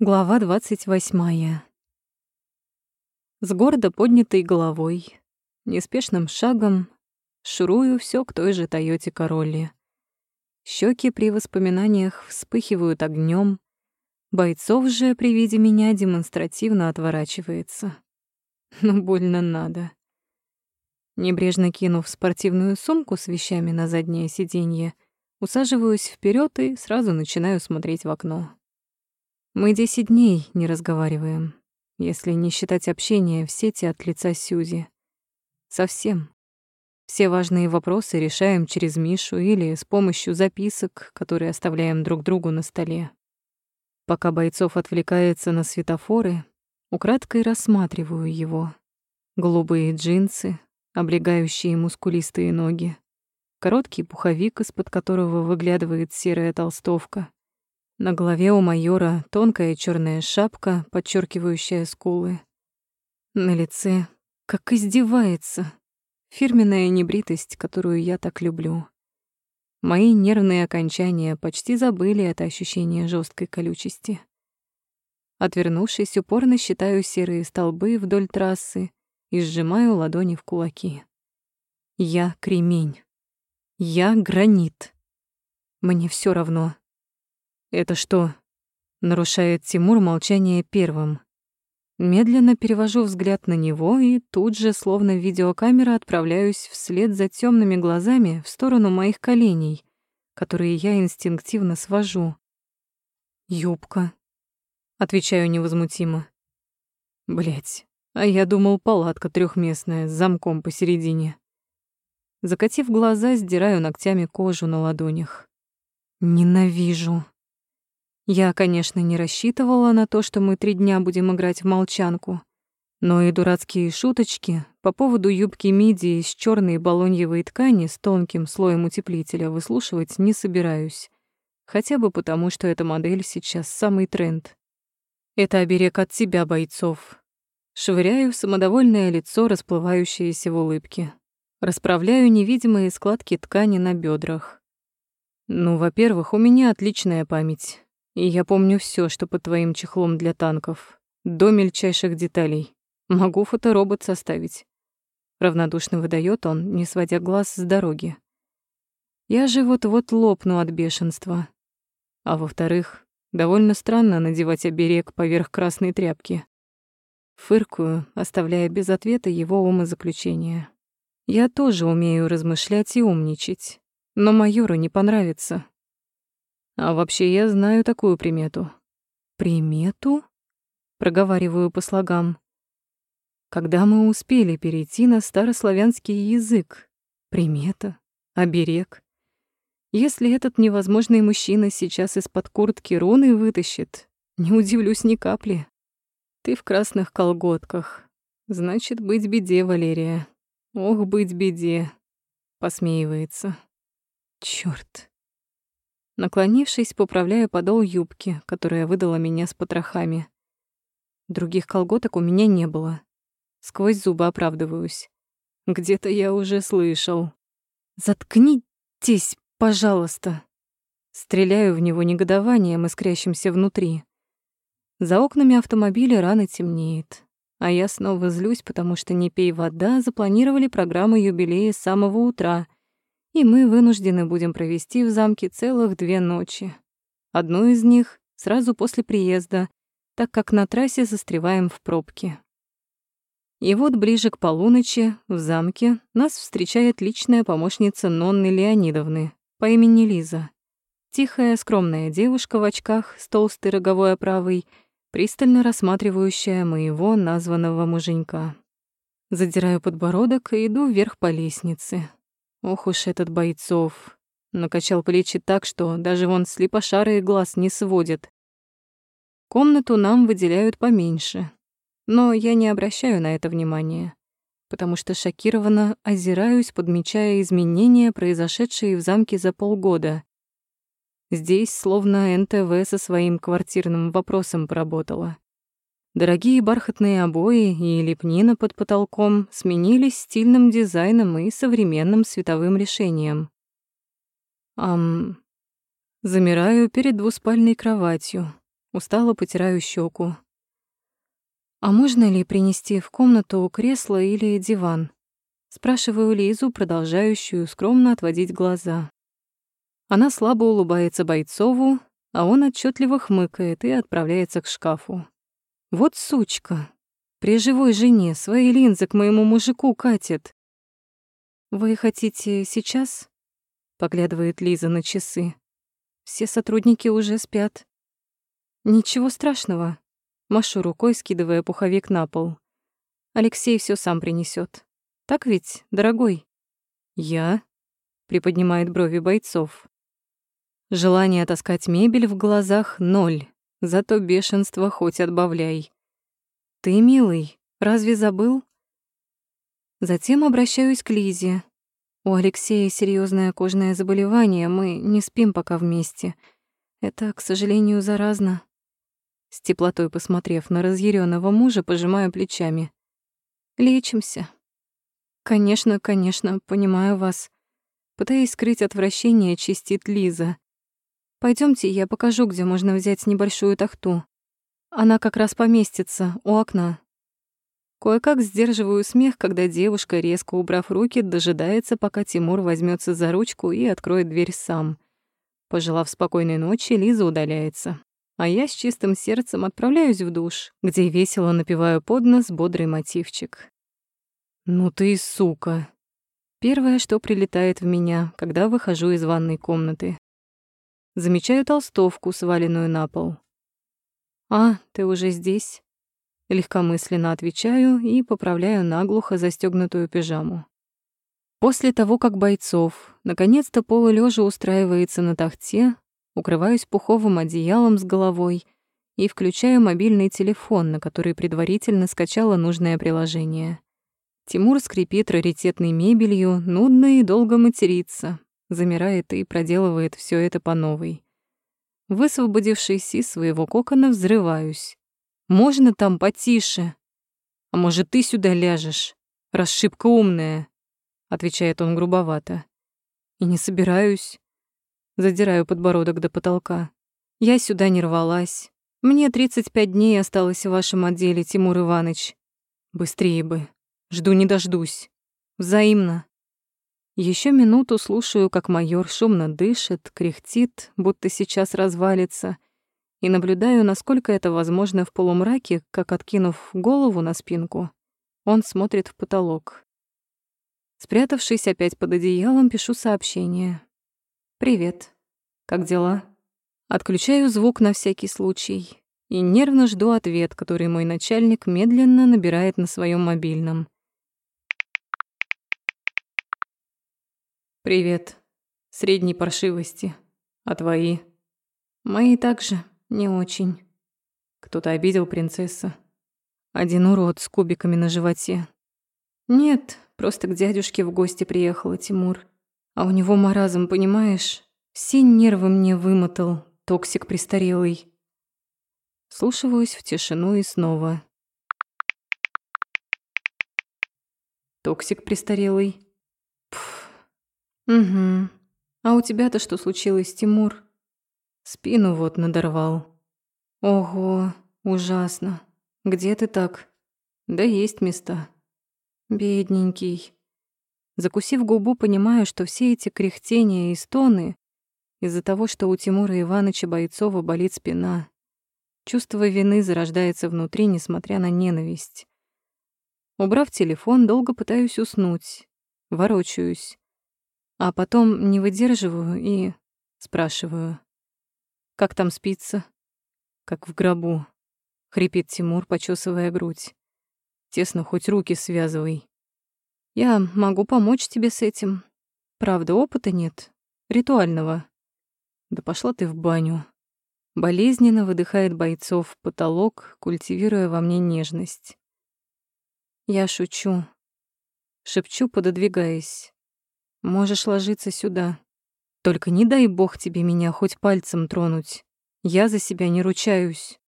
Глава двадцать восьмая. С гордо поднятой головой, неспешным шагом шурую все к той же Тойоте Королле. Щеки при воспоминаниях вспыхивают огнем, бойцов же при виде меня демонстративно отворачивается. Но больно надо. Небрежно кинув спортивную сумку с вещами на заднее сиденье, усаживаюсь вперед и сразу начинаю смотреть в окно. Мы десять дней не разговариваем, если не считать общения в сети от лица Сьюзи. Совсем. Все важные вопросы решаем через Мишу или с помощью записок, которые оставляем друг другу на столе. Пока бойцов отвлекается на светофоры, украдкой рассматриваю его. Голубые джинсы, облегающие мускулистые ноги, короткий пуховик, из-под которого выглядывает серая толстовка, на голове у майора тонкая черная шапка, подчеркивающая скулы. На лице, как издевается, фирменная небритость, которую я так люблю. Мои нервные окончания почти забыли это ощущение жесткой колючести. Отвернувшись, упорно считаю серые столбы вдоль трассы и сжимаю ладони в кулаки. Я кремень. Я гранит. Мне все равно, «Это что?» — нарушает Тимур молчание первым. Медленно перевожу взгляд на него и тут же, словно видеокамера, отправляюсь вслед за темными глазами в сторону моих коленей, которые я инстинктивно свожу. «Юбка», — отвечаю невозмутимо. Блять, а я думал, палатка трехместная с замком посередине. Закатив глаза, сдираю ногтями кожу на ладонях. Ненавижу. Я, конечно, не рассчитывала на то, что мы три дня будем играть в молчанку, но и дурацкие шуточки по поводу юбки миди из черной балоньевой ткани с тонким слоем утеплителя выслушивать не собираюсь. Хотя бы потому, что эта модель сейчас самый тренд. Это оберег от тебя, бойцов. Швыряю в самодовольное лицо, расплывающееся в улыбке. Расправляю невидимые складки ткани на бедрах. Ну, во-первых, у меня отличная память. И я помню все, что под твоим чехлом для танков, до мельчайших деталей. Могу фоторобот составить. Равнодушно выдает он, не сводя глаз с дороги. Я же вот-вот лопну от бешенства. А во-вторых, довольно странно надевать оберег поверх красной тряпки. Фыркую, оставляя без ответа его умозаключение. Я тоже умею размышлять и умничать, но майору не понравится. А вообще я знаю такую примету. Примету? Проговариваю по слогам. Когда мы успели перейти на старославянский язык? Примета? Оберег? Если этот невозможный мужчина сейчас из-под куртки руны вытащит, не удивлюсь ни капли. Ты в красных колготках. Значит, быть беде, Валерия. Ох, быть беде. Посмеивается. Чёрт. Наклонившись, поправляю подол юбки, которая выдала меня с потрохами. Других колготок у меня не было. Сквозь зубы оправдываюсь. Где-то я уже слышал. «Заткнитесь, пожалуйста!» Стреляю в него негодованием, искрящимся внутри. За окнами автомобиля рано темнеет. А я снова злюсь, потому что «Не пей вода» запланировали программу юбилея с самого утра — и мы вынуждены будем провести в замке целых две ночи. Одну из них сразу после приезда, так как на трассе застреваем в пробке. И вот ближе к полуночи в замке нас встречает личная помощница Нонны Леонидовны по имени Лиза. Тихая, скромная девушка в очках с толстой роговой оправой, пристально рассматривающая моего названного муженька. Задираю подбородок и иду вверх по лестнице, Ох уж этот бойцов. Накачал плечи так, что даже вон слепошарый глаз не сводит. Комнату нам выделяют поменьше. Но я не обращаю на это внимания, потому что шокированно озираюсь, подмечая изменения, произошедшие в замке за полгода. Здесь словно НТВ со своим квартирным вопросом поработала. Дорогие бархатные обои и лепнина под потолком сменились стильным дизайном и современным световым решением. Ам... Замираю перед двуспальной кроватью, Устало потираю щеку. «А можно ли принести в комнату кресло или диван?» Спрашиваю Лизу, продолжающую скромно отводить глаза. Она слабо улыбается Бойцову, а он отчетливо хмыкает и отправляется к шкафу. «Вот сучка! При живой жене свои линзы к моему мужику катит!» «Вы хотите сейчас?» — поглядывает Лиза на часы. «Все сотрудники уже спят». «Ничего страшного», — машу рукой, скидывая пуховик на пол. «Алексей все сам принесет. Так ведь, дорогой?» «Я?» — приподнимает брови бойцов. Желание таскать мебель в глазах — ноль, зато бешенство хоть отбавляй. «Ты, милый, разве забыл?» Затем обращаюсь к Лизе. У Алексея серьезное кожное заболевание, мы не спим пока вместе. Это, к сожалению, заразно. С теплотой посмотрев на разъяренного мужа, пожимаю плечами. Лечимся. Конечно, конечно, понимаю вас. Пытаясь скрыть отвращение, чистит Лиза. Пойдемте, я покажу, где можно взять небольшую тахту. Она как раз поместится у окна. Кое-как сдерживаю смех, когда девушка, резко убрав руки, дожидается, пока Тимур возьмется за ручку и откроет дверь сам. Пожелав спокойной ночи, Лиза удаляется. А я с чистым сердцем отправляюсь в душ, где весело напеваю под нос бодрый мотивчик. «Ну ты сука!» Первое, что прилетает в меня, когда выхожу из ванной комнаты. Замечаю толстовку, сваленную на пол. «А, ты уже здесь?» Легкомысленно отвечаю и поправляю наглухо застегнутую пижаму. После того, как бойцов наконец-то полулежа устраивается на тахте, укрываюсь пуховым одеялом с головой и включаю мобильный телефон, на который предварительно скачала нужное приложение. Тимур скрипит раритетной мебелью, нудно и долго матерится, замирает и проделывает все это по новой. Высвободившись из своего кокона, взрываюсь. Можно там потише? А может, ты сюда ляжешь? Расшибка умная, отвечает он грубовато. И не собираюсь. Задираю подбородок до потолка. Я сюда не рвалась. Мне 35 дней осталось в вашем отделе, Тимур Иванович. Быстрее бы. Жду не дождусь. Взаимно. Еще минуту слушаю, как майор шумно дышит, кряхтит, будто сейчас развалится, и наблюдаю, насколько это возможно в полумраке, как, откинув голову на спинку, он смотрит в потолок. Спрятавшись опять под одеялом, пишу сообщение. «Привет. Как дела?» Отключаю звук на всякий случай и нервно жду ответ, который мой начальник медленно набирает на своем мобильном. «Привет. Средней паршивости. А твои?» «Мои также. Не очень. Кто-то обидел принцессу. Один урод с кубиками на животе. Нет, просто к дядюшке в гости приехала Тимур. А у него маразм, понимаешь? Все нервы мне вымотал, токсик престарелый. Вслушиваюсь в тишину и снова. Токсик престарелый. Угу. А у тебя-то что случилось, Тимур? Спину вот надорвал. Ого, ужасно. Где ты так? Да есть места. Бедненький. Закусив губу, понимаю, что все эти кряхтения и стоны из-за того, что у Тимура Ивановича Бойцова болит спина. Чувство вины зарождается внутри, несмотря на ненависть. Убрав телефон, долго пытаюсь уснуть. Ворочаюсь. А потом не выдерживаю и спрашиваю. Как там спится? Как в гробу. Хрипит Тимур, почесывая грудь. Тесно хоть руки связывай. Я могу помочь тебе с этим. Правда, опыта нет. Ритуального. Да пошла ты в баню. Болезненно выдыхает бойцов в потолок, культивируя во мне нежность. Я шучу. Шепчу, пододвигаясь. Можешь ложиться сюда. Только не дай бог тебе меня хоть пальцем тронуть. Я за себя не ручаюсь.